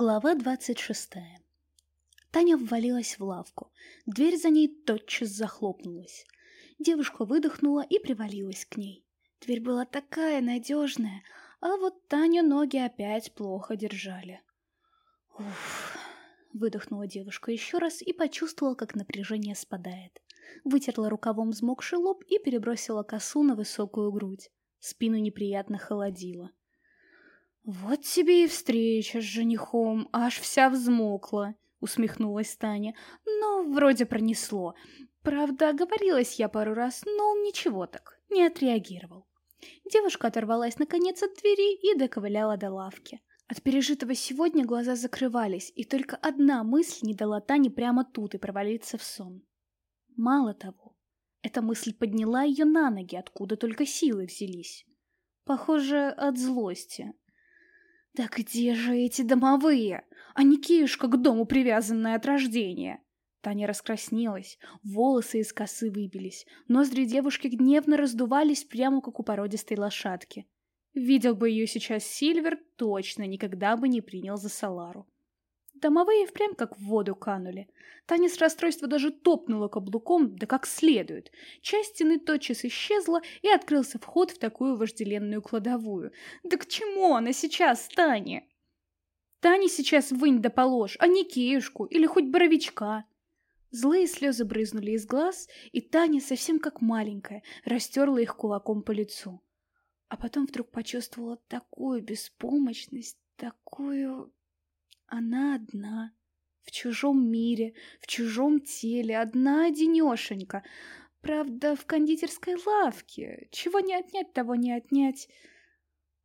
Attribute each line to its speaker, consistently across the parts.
Speaker 1: Глава двадцать шестая. Таня ввалилась в лавку. Дверь за ней тотчас захлопнулась. Девушка выдохнула и привалилась к ней. Дверь была такая надежная, а вот Таня ноги опять плохо держали. Уф, выдохнула девушка еще раз и почувствовала, как напряжение спадает. Вытерла рукавом взмокший лоб и перебросила косу на высокую грудь. Спину неприятно холодило. «Вот тебе и встреча с женихом, аж вся взмокла», — усмехнулась Таня. «Но вроде пронесло. Правда, оговорилась я пару раз, но он ничего так, не отреагировал». Девушка оторвалась наконец от двери и доковыляла до лавки. От пережитого сегодня глаза закрывались, и только одна мысль не дала Тане прямо тут и провалиться в сон. Мало того, эта мысль подняла ее на ноги, откуда только силы взялись. Похоже, от злости. Да где же эти домовые? А не Киюшка к дому привязанная от рождения. Таня раскраснелась, волосы из косы выбились, ноздри девушки гневно раздувались прямо как у породистой лошадки. Видел бы ее сейчас Сильвер, точно никогда бы не принял за Салару. Домовые впрямь как в воду канули. Таня с расстройства даже топнула каблуком, да как следует. Часть стены тотчас исчезла, и открылся вход в такую вожделенную кладовую. Да к чему она сейчас, Таня? Тане сейчас вынь да положь, а не кеюшку или хоть боровичка. Злые слезы брызнули из глаз, и Таня, совсем как маленькая, растерла их кулаком по лицу. А потом вдруг почувствовала такую беспомощность, такую она одна, в чужом мире, в чужом теле, одна-одинешенька. Правда, в кондитерской лавке. Чего не отнять, того не отнять.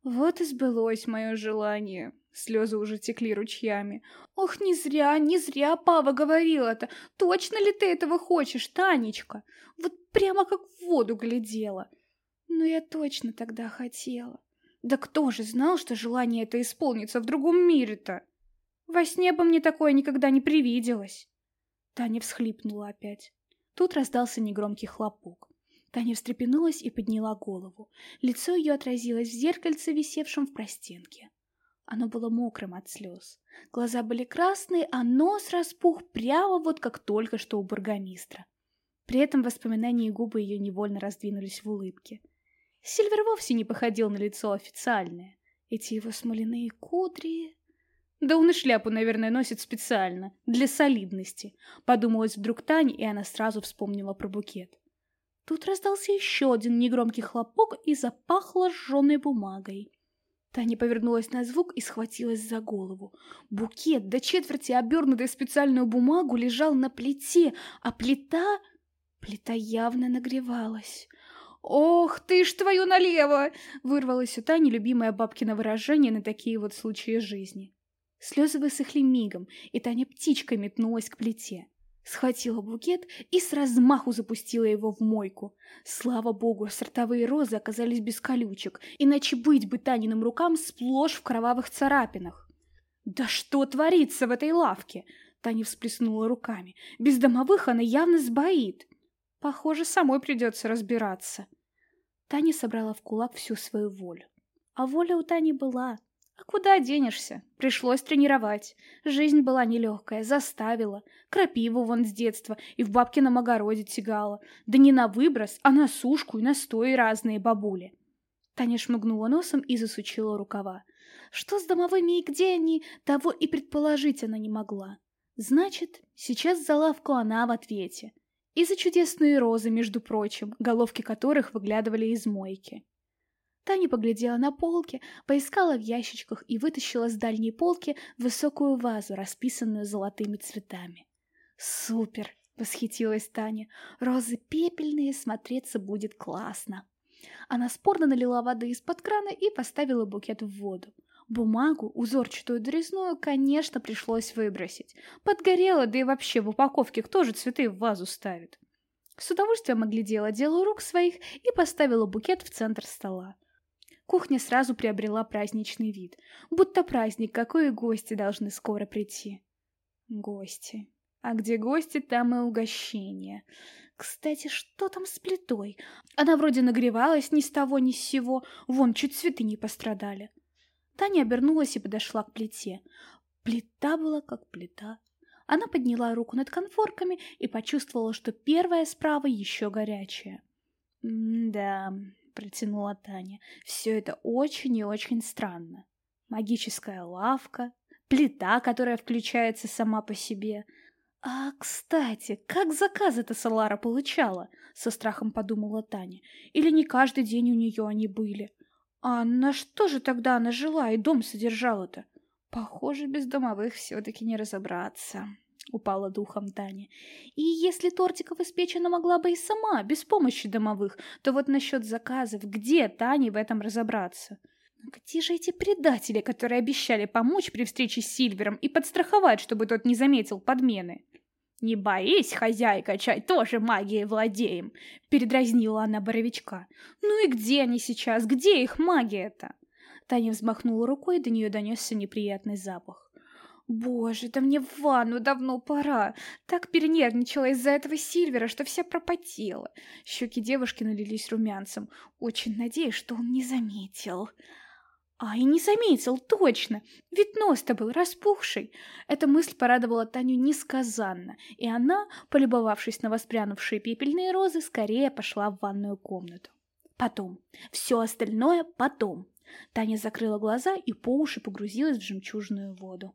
Speaker 1: Вот и сбылось мое желание. Слезы уже текли ручьями. Ох, не зря, не зря Пава говорил это. Точно ли ты этого хочешь, Танечка? Вот прямо как в воду глядела. Но я точно тогда хотела. Да кто же знал, что желание это исполнится в другом мире-то? Во сне бы мне такое никогда не привиделось. Таня всхлипнула опять. Тут раздался негромкий хлопок. Таня встрепенулась и подняла голову. Лицо ее отразилось в зеркальце, висевшем в простенке. Оно было мокрым от слез. Глаза были красные, а нос распух прямо вот как только что у бургомистра. При этом воспоминания и губы ее невольно раздвинулись в улыбке. Сильвер вовсе не походил на лицо официальное. Эти его смоляные кудри... Да он и шляпу, наверное, носит специально, для солидности. Подумалась вдруг Таня, и она сразу вспомнила про букет. Тут раздался еще один негромкий хлопок и запахло сжженной бумагой. Таня повернулась на звук и схватилась за голову. Букет до четверти, обернутый в специальную бумагу, лежал на плите, а плита... Плита явно нагревалась. «Ох ты ж твою налево!» — вырвалось у Тани любимое бабкино выражение на такие вот случаи жизни. Слезы высохли мигом, и Таня птичкой метнулась к плите. Схватила букет и с размаху запустила его в мойку. Слава богу, сортовые розы оказались без колючек, иначе быть бы Таниным рукам сплошь в кровавых царапинах. «Да что творится в этой лавке?» Таня всплеснула руками. «Без домовых она явно сбоит. Похоже, самой придется разбираться». Таня собрала в кулак всю свою волю. А воля у Тани была. А куда денешься? Пришлось тренировать. Жизнь была нелегкая, заставила. Крапиву вон с детства и в бабкином огороде тягала. Да не на выброс, а на сушку и на стои разные бабули. Таня шмыгнула носом и засучила рукава. Что с домовыми и где они, того и предположить она не могла. Значит, сейчас за лавку она в ответе. И за чудесные розы, между прочим, головки которых выглядывали из мойки. Таня поглядела на полки, поискала в ящичках и вытащила с дальней полки высокую вазу, расписанную золотыми цветами. «Супер!» — восхитилась Таня. «Розы пепельные, смотреться будет классно!» Она спорно налила воды из-под крана и поставила букет в воду. Бумагу, узорчатую дорезную, конечно, пришлось выбросить. Подгорела, да и вообще в упаковке кто же цветы в вазу ставит? С удовольствием оглядела дело рук своих и поставила букет в центр стола. Кухня сразу приобрела праздничный вид. Будто праздник, какой и гости должны скоро прийти. Гости. А где гости, там и угощение. Кстати, что там с плитой? Она вроде нагревалась ни с того ни с сего. Вон, чуть цветы не пострадали. Таня обернулась и подошла к плите. Плита была как плита. Она подняла руку над конфорками и почувствовала, что первая справа еще горячая. «Да», — протянула Таня, — «все это очень и очень странно. Магическая лавка, плита, которая включается сама по себе. А, кстати, как заказ эта Салара получала?» — со страхом подумала Таня. «Или не каждый день у нее они были? А на что же тогда она жила и дом содержала-то?» Похоже, без домовых все-таки не разобраться. Упала духом Таня. И если Тортиков испечь она могла бы и сама, без помощи домовых, то вот насчет заказов, где Тане в этом разобраться? Где же эти предатели, которые обещали помочь при встрече с Сильвером и подстраховать, чтобы тот не заметил подмены? «Не боись, хозяйка, чай тоже магией владеем!» — передразнила она Боровичка. «Ну и где они сейчас? Где их магия-то?» Таня взмахнула рукой, и до нее донесся неприятный запах. «Боже, да мне в ванну давно пора. Так перенервничала из-за этого Сильвера, что вся пропотела». Щеки девушки налились румянцем. Очень надеюсь, что он не заметил. А, и не заметил, точно! Ведь нос-то был распухший. Эта мысль порадовала Таню несказанно, и она, полюбовавшись на воспрянувшие пепельные розы, скорее пошла в ванную комнату. Потом. Все остальное потом. Таня закрыла глаза и по уши погрузилась в жемчужную воду.